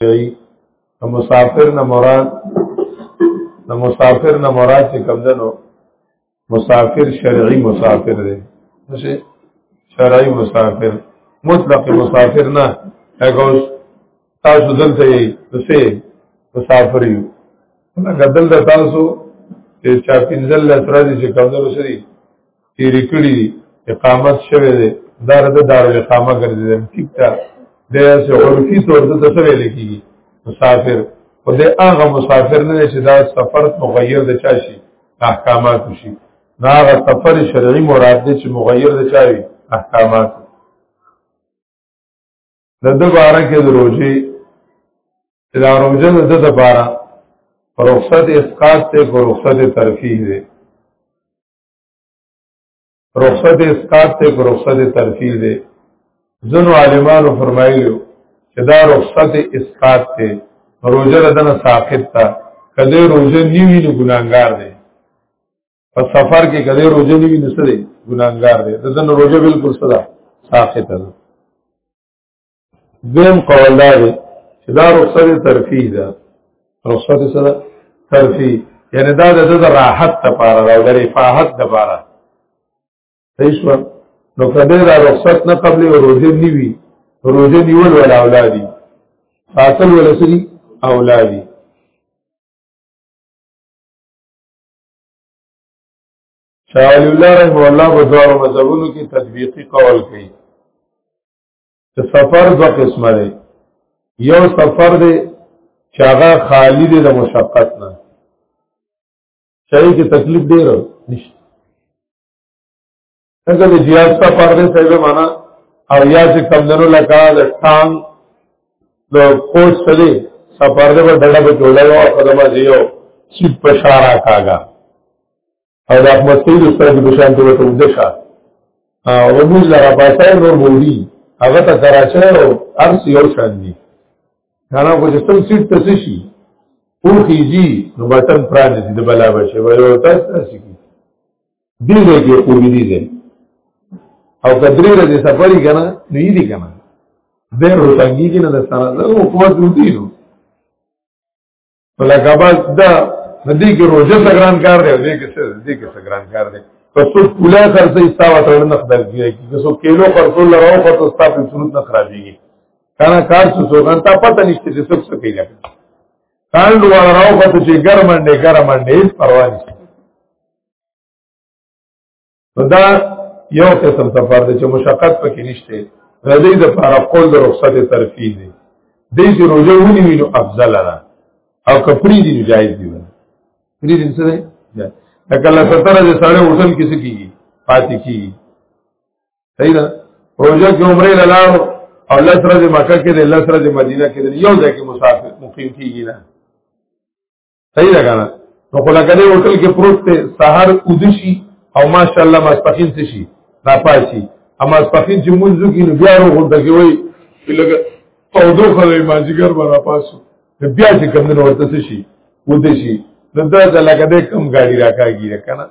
کوي د مسافر نه مراد د مسافر نه مراد چې کوم دنو مسافر شرعي مسافر دی څه شرعي مسافر مطلق مسافر نه هغه تاسو دلته یې څه مسافر یو هغه دلته تاسو چې چا پینځل لسرځي چې کوم دنو سری تیری کړی دی اقامت شوه دی دا د دار اقامه ګرځیدل ټیک ته د سه عرفي تور د تسوی لکی مسافر او د هغه مسافر نه چې دا سفر مغیر د چا شي احکامات شي دا هغه سفر شرعي مراد دی چې مغیر د چا وي احکامات د د بارا کې د روزي دا روزه د د بارا رخصت اسقاط ته کو رخصت ترفیه دی رخصت اسقاط ته رخصت ترفیع دی ځنو عالمانو فرمایلیو چې دا رخصت اسقاط ته روزه دنه ساقط تا کله روزه نیوی نو ګناګار دی په سفر کې کله روزه نیوی نو سره ګناګار دی دنه روزه بالکل سره ساقط ده دیم قول دا دی چې دا رخصت ترفیع ده رخصت سره ترفیع یعنی دا د د راحت لپاره او د رفاحت لپاره صحیح شو نو کله دا رخصت نه قبل او روزه نیوي روزه نیول ول اولادي فاصل ول سری اولادي شاول الله رحمه الله په دوه مذهبونو کې تطبیقی قول کوي چې سفر دوه قسمه دی یو سفر دی چې هغه خالی دی د مشقت نه شای کې تکلیف دی رو نشته څنګه د جیاز سفر دی صاحب معنا او یا چې کمدنو لکه د ټانګ د کوچ سره سفر دی په ډډه په جوړه او قدمه دیو سیټ په شارا کاګه او د احمد سید استاد په شان ته وته ودشه او موږ لاره پاتای نور بولی هغه ته کراچه او ارس یو شان دي کانا کو چې سم سیټ ته شي او خيږي نو بټن پران دي د بلا بچي وای او تاسو تاسو کی دې دې کې کو دي دي او کدرې دې سفري کنه نه دي کنه دې روتنګي کې نه سره حکومت ودی نو ولکه بس دا دې کې روزه سګران کار دی دې کې څه دې کې سګران کار دی که څوک کولا خرڅې استاوه تر نه خدای کیږي که څوک کیلو خرڅول راو خو ته ستاسو صورت نه خرابېږي کنه کار څه څو غنټه پته نشته چې څوک څه کوي کان لو راو خو ته چې ګرمنډه ګرمنډه هیڅ پروا نشته دا یو قسم سفر دی چې مشقت پکې نشته ردی د پاره قول د رخصت ترفی دی دې چې روزه ونی وینو افضل را او کپری دی جایز دی پری دی څه دی لکه الله ستاره دې سره وصل کیسه کیږي پاتې کیږي صحیح ده روزه کې عمره لاله او لسره د مکه کې د لسره د مدینه کې یو ځای کې مسافر مقیم کیږي نه صحیح ده کنه نو خو لکه دې هوټل کې پروت ته سحر اودشي او ماشاءالله ماسپخین څه شي را پاسي اما ماسپخین چې مونږ کې نو بیا ورو غونډه کې وای چې لکه تودو خلې ماجیګر برا پاسو بیا چې کم نه ورته څه شي اودشي نو دا د لکه دې کم غاړي راکاږي کنه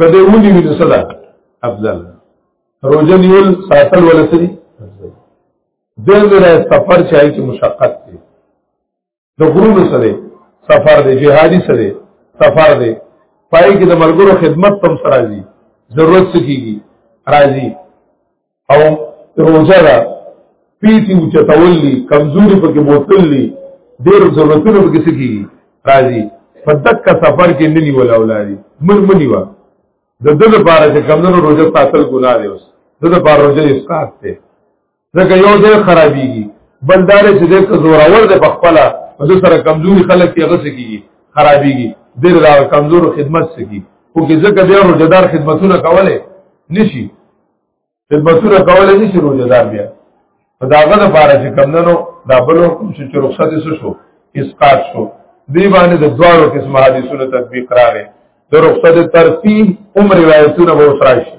کله ونی ویني صدا افضل روزه نیول ساتل ولسري افضل دغه سفر چای چې مشقت دی د غرونو سره سفر دی جهادي سره سفر دی پای کې د ملګرو خدمت تم سره دي ضرورت سکیږي راځي او روزه ده پیتی او چتولی کمزوري پکې بوتلی ډېر ضرورتونه پکې سکیږي راځي په دک سفر کې نه نیول اولادي من منی وا د دغه لپاره چې کمزورو روزه ساتل ګناه دی اوس دغه لپاره روزه اسقاط دی ځکه یو ځای خرابېږي بل دار چې د زورور د پخپله په سره کمزوري خلک یې غسه کیږي خرابېږي ډېر دا کمزور خدمت سکی خو کې ځکه بیا روزدار خدمتونه کوله نشي خدمتونه کوله نشي روزدار بیا داغه د پاره چې کمندنو دا بل حکم چې رخصت یې شو اسقاط شو دی باندې د دوارو قسم حدیثونو تطبیق راغی د رخصت ترتیب عمر روایتونه به وسرای شي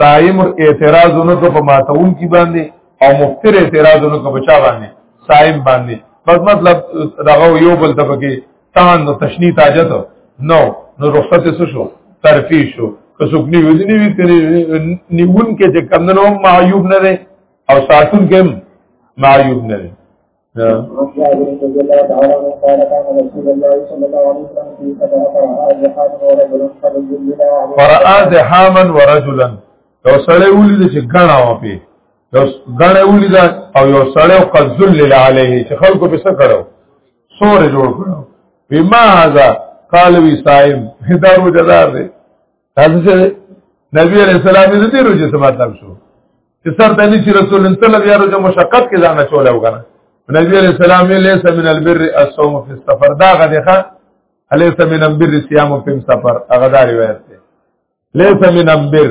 صائم اعتراض نه کو په ماتون کې باندې او مفطر اعتراض نه کو بچا باندې صائم باندې بس مطلب دغه یو بل ته پکې تان نو تشنی تاجت نو نو رخصت څه شو ترفی شو که څوک نیو دي نیو کړي نیون کې چې کمندونو معیوب نه دي او ساتون کې معیوب نه دي فرآ زحاما ورجلا یو سړی ولید چې غنا و پی یو غنا ولید او یو سړی قد ذل علیه چې خلکو په څه کړو سور جوړ کړو بما هذا قال وی صائم هدارو جزار دی تاسو چې نبی علیہ السلام دې دې روزه څه مطلب شو چې سر د نشي رسول الله صلی الله علیه وسلم مشقت کې ځان چولې وګنه نبی علیہ السلام یې لیس من البر الصوم فی السفر دا غدخه لیس من البر صيام فی السفر هغه دا روایت ده لیس من البر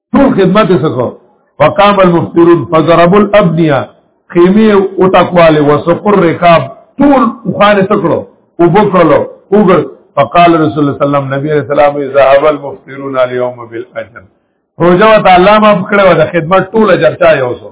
ټول خدمت یې سکو وقام المفترون فضرب الابنیا خیمه او تقواله وسقر رکاب ټول خوانه سکړو او بکړلو وګړ فقال رسول الله صلی الله علیه وسلم نبی علیہ السلام ذهب المفترون اليوم بالاجر روزه وت الله ما پکړه د خدمت ټول اجر چا یو سو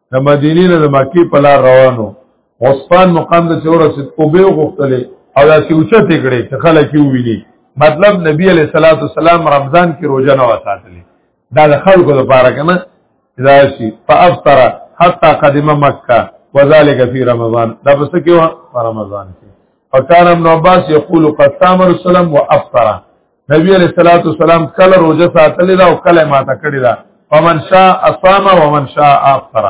د مدینې نه د مکی په لار روانو عثمان مقام د چور سید او به غختلې او دا چې اوچت کړي چې خلک یې ویني مطلب نبی علیہ الصلوۃ والسلام رمضان کې روزه نه وساتلې دا د خلکو لپاره کنه دا شي فافطر حتا قدم مکه وذالک فی رمضان دا پس کې و رمضان کې فکان ابن عباس یقول قد تام رسول الله وافطر نبی علیہ الصلوۃ والسلام کله روزه ساتلی دا او کله ماته کړی دا فمن شاء اصام ومن شاء افطر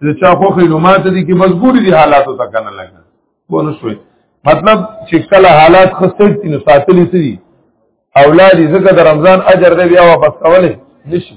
چې چا خو خې نو ماته دي کې مجبوری دي حالاتو ته کنه لګا کو نو شوي مطلب چې کله حالات خسته دي نو ساتلی سي اولاد زګه د رمضان اجر دی بیا واپس کولې نشي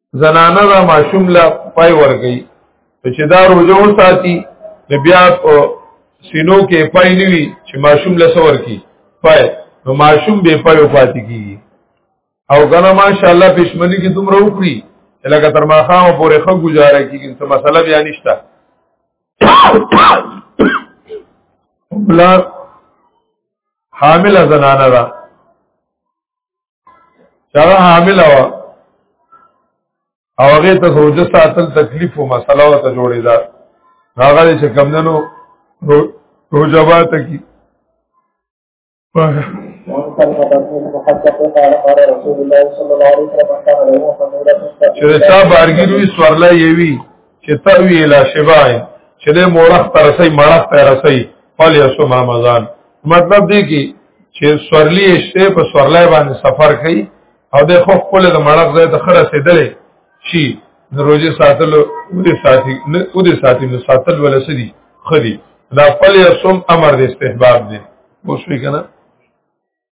زنانه دا ماشوم لا پای ورګي چې دا روزه وساتي نو بیا په سینو کې پای نیوي چې ماشوم له سور کی پای نو ماشوم به پای وفات کیږي او غنا ماشاءالله پښمنی کې دومره وکړي لکه تر ما خام پورې خو گزاره کیږي څه مسله بیا نشته بلا حامل زنانه ده چاغه حامل وا او هغه ته روزه ساتل تکلیف او مسله او ته جوړی دا هغه چې کم دنو روزه بات کی چې دا بارګیروي سورلا یوي چې تاوی اله شبای چې د مورخ تر سي مړخ تر سي فل یصوم رمضان مطلب دی کې چې سورلی شته په سورلای باندې سفر کوي او د خو خپل د مړخ ځای ته خره سیدلې شي د روزي ساتلو او د ساتي او د ساتي نو ساتل ولا سدي خدي دا فل یصوم امر د استحباب دی اوس وی کنه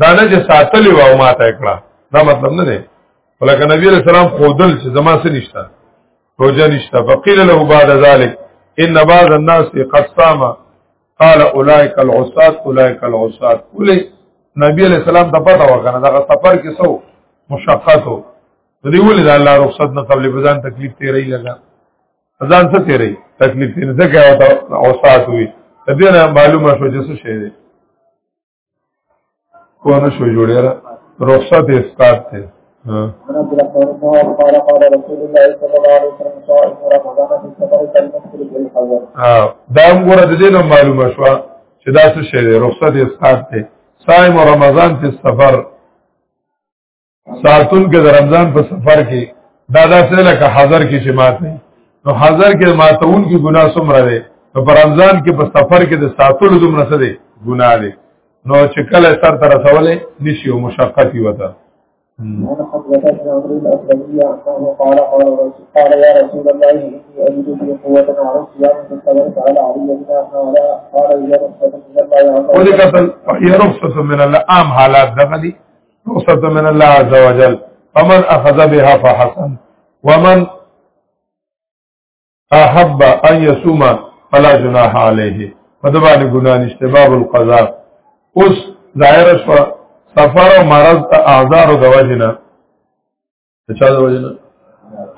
دا نه چې ساتلی و او ماته کړه دا مطلب نه دی ولکه نبی علیہ السلام خودل چې زما سره نشته روزه نشته فقيل له بعد ذلك ان بعض الناس قد صام قال اولئك العصات اولئك العصات ولې نبی علیہ السلام د پتا وکنه دا سفر کې سو مشقت وو دې ولې دا الله رخصت نه قبل بزان تکلیف تیرې لگا ځان څه تیرې تکلیف تیرې ځکه او تاسو وي دې معلومه شو چې څه شي کو نه شو جوړی را رخصت استاد ته دا موږ د دې معلومه شو چې دا څه شی رخصت استاد ته صائم رمضان په سفر ساتون کې د رمضان په سفر کې دا داسې لکه حاضر کې چې مات نه نو حاضر کې ماتون کې ګناه څومره دی نو په رمضان کې په سفر کې د ساتلو دومره څه دی ګناه دی نو چې کله سر ته رسولې نشي او مشقت یې وته قال قال قال يا رسول الله اني اجد في قوه على الصيام فاستمرت على علي بن على قال يا رسول الله ولكن هي رخصه من العام حالات دغلي رخصت من الله عز وجل فمن اخذ بها فحسن ومن احب ان يصوم فلا جناح عليه فدبان ګنا نشته باب القضاء اوس ظاهر شو سفر او مرض ته اعذار د وجنه چا د وجنه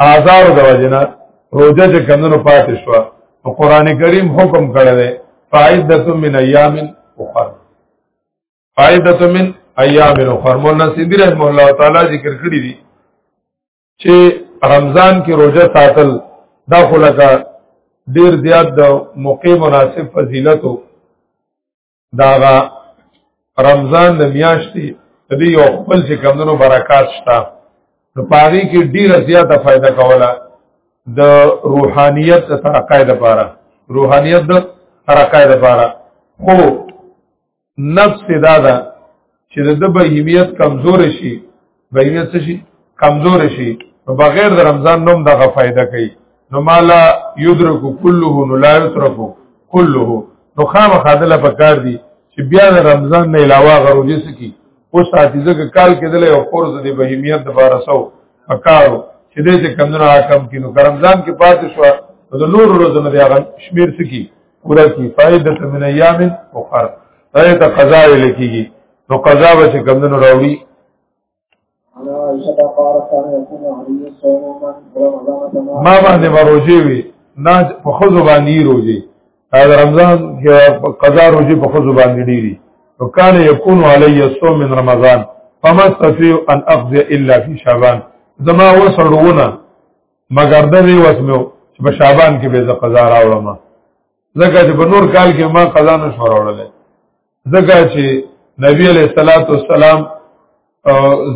اعذار د وجنه روزه چې کمنو پاتې شو او قران کریم حکم کړی دی فائدته من ایام اخر فائدت من ایام اخر مولانا سیندی رحم الله تعالی ذکر کړی دی چې رمضان کې روزه ساتل دا خلکا ډیر زیات د موقع مناسب فضیلتو داغه رمضان د میاشتې د دې یو خپل چې کمونو برکات شته نو پاری کې ډیره زیاته فائدہ کوله د روحانیت ترقای د پاره روحانیت د ترقای د پاره خو نفس دا ده چې د بهیمیت کمزور شي بهیمیت څه شي کمزور شي نو بغیر د رمضان نوم دغه فائدہ کوي نو مالا یدرک کله نو لا یترف کله نو خامخا دله پکار دي چې بیا د رمضان نه علاوه غروجه سکی او ساتي ځکه کال کې دله یو فرض دی بهیمیت د بارسو پکارو چې دې چې کمونه حکم کینو رمضان کې پاتې شو د نور روزنه دی هغه شمیر سکی پورا کی فائدہ من ایام اخر دا ته قضا ویل کیږي نو قضا به چې کمندونو راوړي ما باندې مروجي وي نه په خزو باندې روجي دا رمضان کې قضا روجي په خزو باندې ډيري نو کان یکون علی الصوم من رمضان فما استطيع ان اقضي الا في شعبان زما وسړونه مګر د دې وسمو چې په شعبان کې به زه قضا راوړم ځکه چې په نور کال کې ما قضا نه شو راوړلې ځکه چې نبی علیہ الصلات والسلام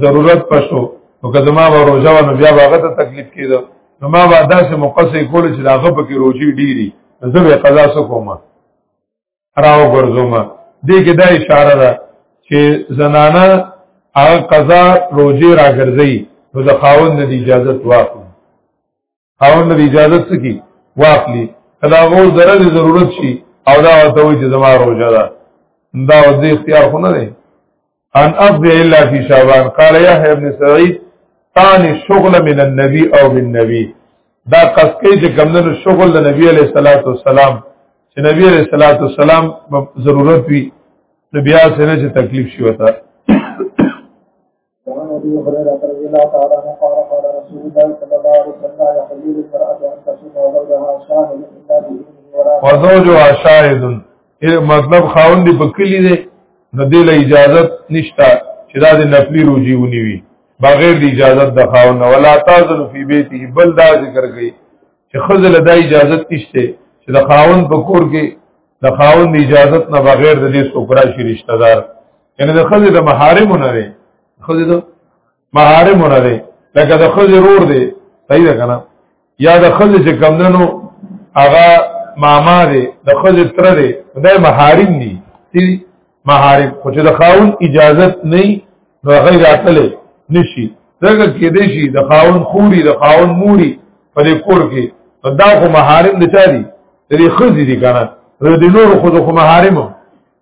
ضرورت پښو نو که زما به روزه و نو بیا به هغه ته تکلیف کېده نو ما به داسې مقصې کول چې د هغه پکې روزي ډېري زه به قضا سو کوم راو ګرځوم دې کې دا اشاره ده چې زنانه هغه قضا روزي راګرځي نو د خاوند د اجازه واخلي خاوند د اجازه سکی واخلي کله هغه ضرر ضرورت شي او دا ته وي چې زما روزه ده دا د اختیار خو نه دی ان افضي الا في شعبان قال يحيى بن سعيد تاني شغل من النبي او بالنبي دا قصقې چې کمندونو شغل د نبی عليه الصلاه والسلام چې نبی عليه الصلاه والسلام ضرورت وي نو بیا سره چې تکلیف شي وتا ابي هريره رضي الله تعالى عنه قال قال رسول الله صلى الله عليه وسلم لا يحل للمرأة ان تصوم وزوجها شاهد الا باذنه وزوجها شاهد مطلب خاوند په کلی دی نو دې له اجازت نشته چې دا د نفلی روجي ونیوي بغیر د اجازت د خاوند ولا تازل فی بیته بل دا ذکر کوي چې خزل د اجازت نشته چې د خاوند په کور کې د خاوند د اجازت نه بغیر د دې سوکرا شي رشتہ دار یعنی د خزل د محارم نه لري خزل د محارم نه دی لکه د خځې رور دی صحیح ده کنه یا د خځې چې کمندنو هغه ماما دی د خځې تر دی دا محارم دي سی محارم خو چې د خاون اجازت نه نو غیر اتلې نشي څنګه کې دی شي د خاون خوري د خاون موري په دې کور کې دا خو محارم دي چاري دې خزي دي کنه دې نور خو خو محارم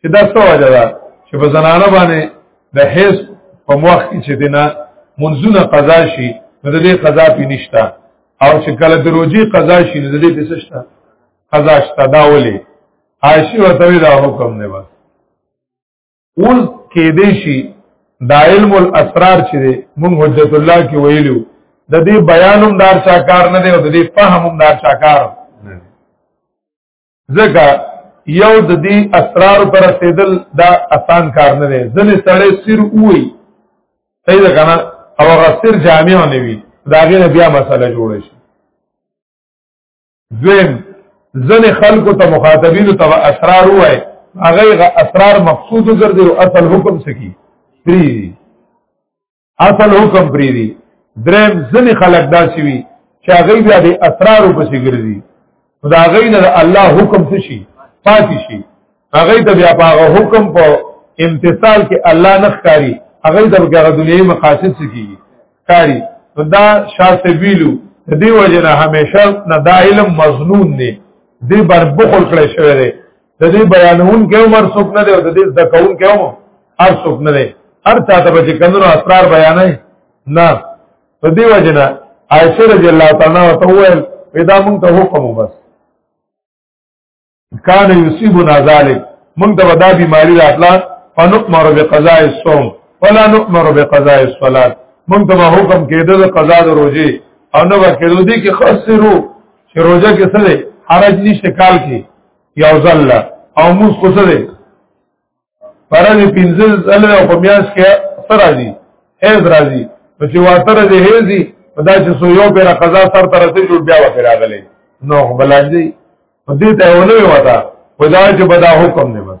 چې دا څه وجه ده چې په زنانه باندې د حیض په وخت کې چې دینه منځونه قضا شي نو د دې قضا پې نشته او چې کله د روزي قضا شي نو د دې پې شته قضا شته دا ولي عائشې ورته دا حکم نه بس اوس کې دې شي دا علم الاسرار چې مونږ حجت الله کې ویلو د دې بیانوم دار شاکار نه دی او د دې فهموم دار شاکار ځکه یو د دې اسرار پر رسیدل دا آسان کار نه دی ځنې سړی سر وای صحیح ده کنه او هغه سر جامع نه وي دا غیر بیا مسله جوړ شي دویم ځنې خلکو ته مخاطبینو ته اسرار وای هغه اسرار مقصود ګرځي او اصل حکم سکی پری اصل حکم پری دی درم ځنې خلق داسي وي چې هغه بیا د اسرار په څیر ګرځي دا غي نه الله حکم څه شي پاتې شي هغه د بیا په حکم په امتثال کې الله نه ښکاری هغه د بیا دنیوي مقاصد څه کیږي ښکاری دا شاسته ویلو د دې وجه نه همیشه نه دا علم مظنون دی دی بر بخل کړی شوی دی د دې بیانون کې عمر څوک نه دی او د دې ځکون کې عمر هر څوک نه دی هر چا ته به کندرو اسرار بیانې نه په دې وجه نه عائشه رضی الله تعالی عنها ته وویل پیدا مونږ ته حکم وبس کان یصيبنا ذلک مونږ ته ودا بیماری راتلا فنؤمر بقضاء الصوم ولا نؤمر بقضاء الصلاه مونږ ته حکم کېده د قضا د روزي او نو کېدو دي کې خسرو چې روزه کې سره حرج نشته کال کې یو ځل او موږ خو څه دی فرض پنځه ځل او په میاس کې سره راځي هیز راځي نو چې واتر دې هیزي دا چې سو یو پر قضا سر تر ته جوړ بیا وکړ راغلی نو بلان دی په دې ته ونه وتا خدای چې بدا حکم دی بس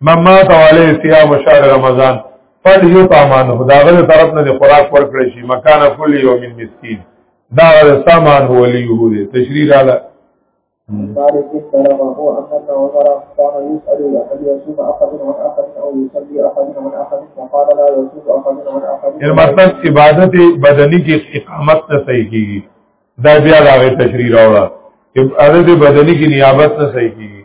مما تعالی صيام شهر رمضان فل یو تامان دا غل طرف نه خوراک ورکړي شي مکان کل یوم مسکین دا غل سامان هو لیو دي تشریح علی مالك سلمه أن عمر كان يسأل أن يصوم أحد عن أحد أو يصلي أحد عن أحد فقال لا يصوم أحد عن أحد المطلب عبادت بدني کې اقامت نه صحیح کیږي دا بیا لاغه تشریح راوړه عبادت بدني کې نیابت نه صحیح کیږي